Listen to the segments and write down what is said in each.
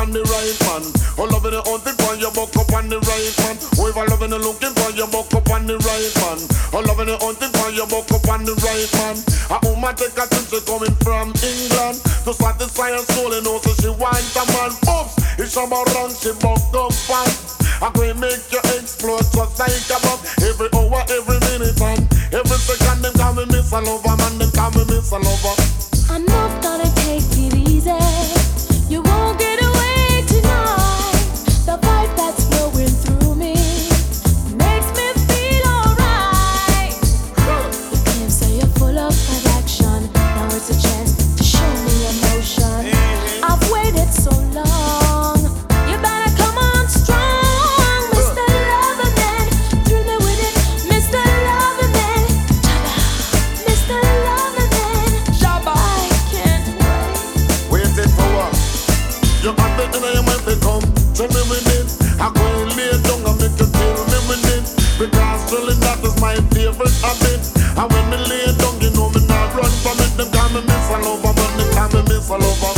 on the right man. Oh, loving the hunting for you, buck up on the right man. Oh, if I loving the looking for your buck up on the right man. Oh, loving the hunting for you, oh, oh, buck up on the right man. A woman take a trip, she coming from England to satisfy her soul and also she wants a man. Oops, it's about run, she buck up fast. Going to make you explode just like a bomb Every hour, every minute and every second Them call me Miss Lover, man, them call me Miss Lover I'm not gonna take it mind to come Tell me with it I'm going to lay down and make you kill me with it Because really that is my favorite habit. And when me lay down you know me not run from it. Them call me Miss Lover, man, they call me Miss Lover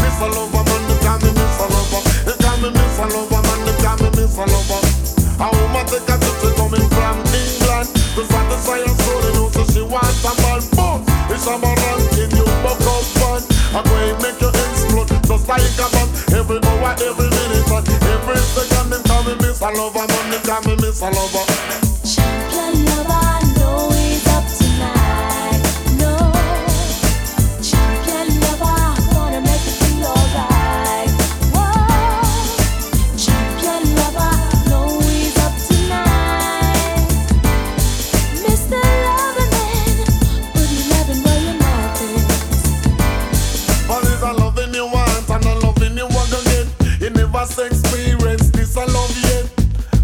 Miss Lover, man, they call me Miss Lover They call me Miss Lover, man, they call me Miss Lover A woman take a trip, Every minute, and every second Them call me Miss. Lover, man, they call me Miss. Lover Champion lover,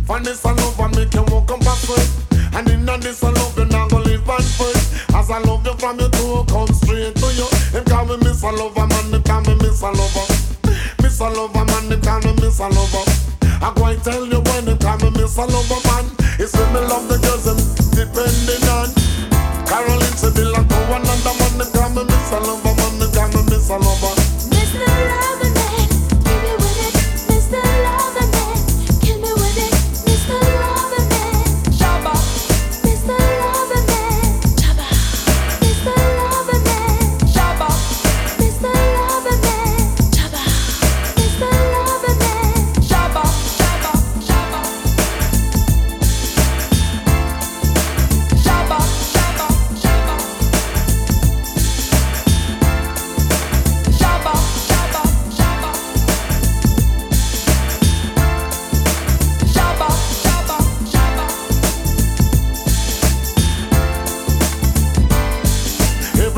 Find this a love and make you walk up backward. And in a this a love you not gonna live on first. As I love you from your toe, come straight to you. Them call me Miss a Lover, man. Them call me Miss a Lover. Miss a Lover, man. Them call me Miss a Lover. I go and tell you when them call me Miss a Lover, man. It's when me love the girls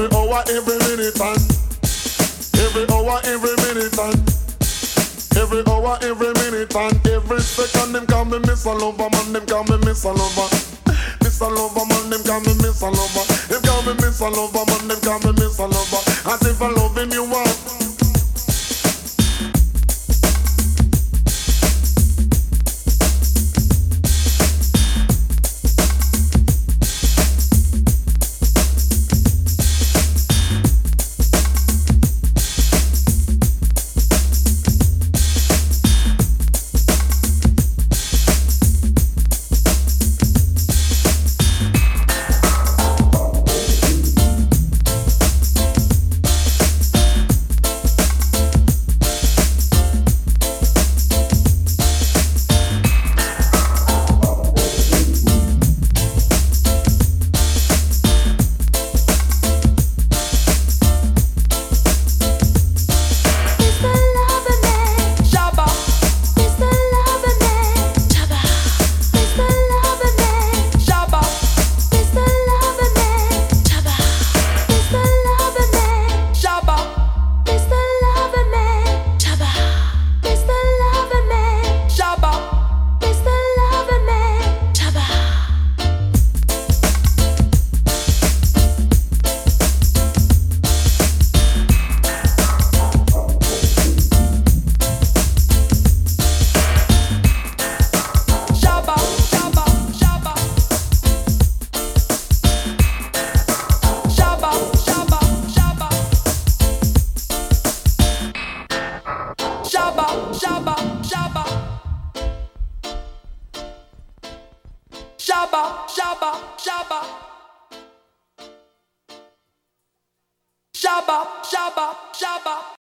Every hour, every minute, and every hour, every minute, and every hour, every minute, and every second, them call me Miss Lover, man. Them call me Miss Lover. Miss Lover, man. Them call me Miss Lover. Them call me Miss Lover, man. Them call me Miss Lover. As if I loving you want. Shabba, shabba, shabba. Shabba, shabba, shabba.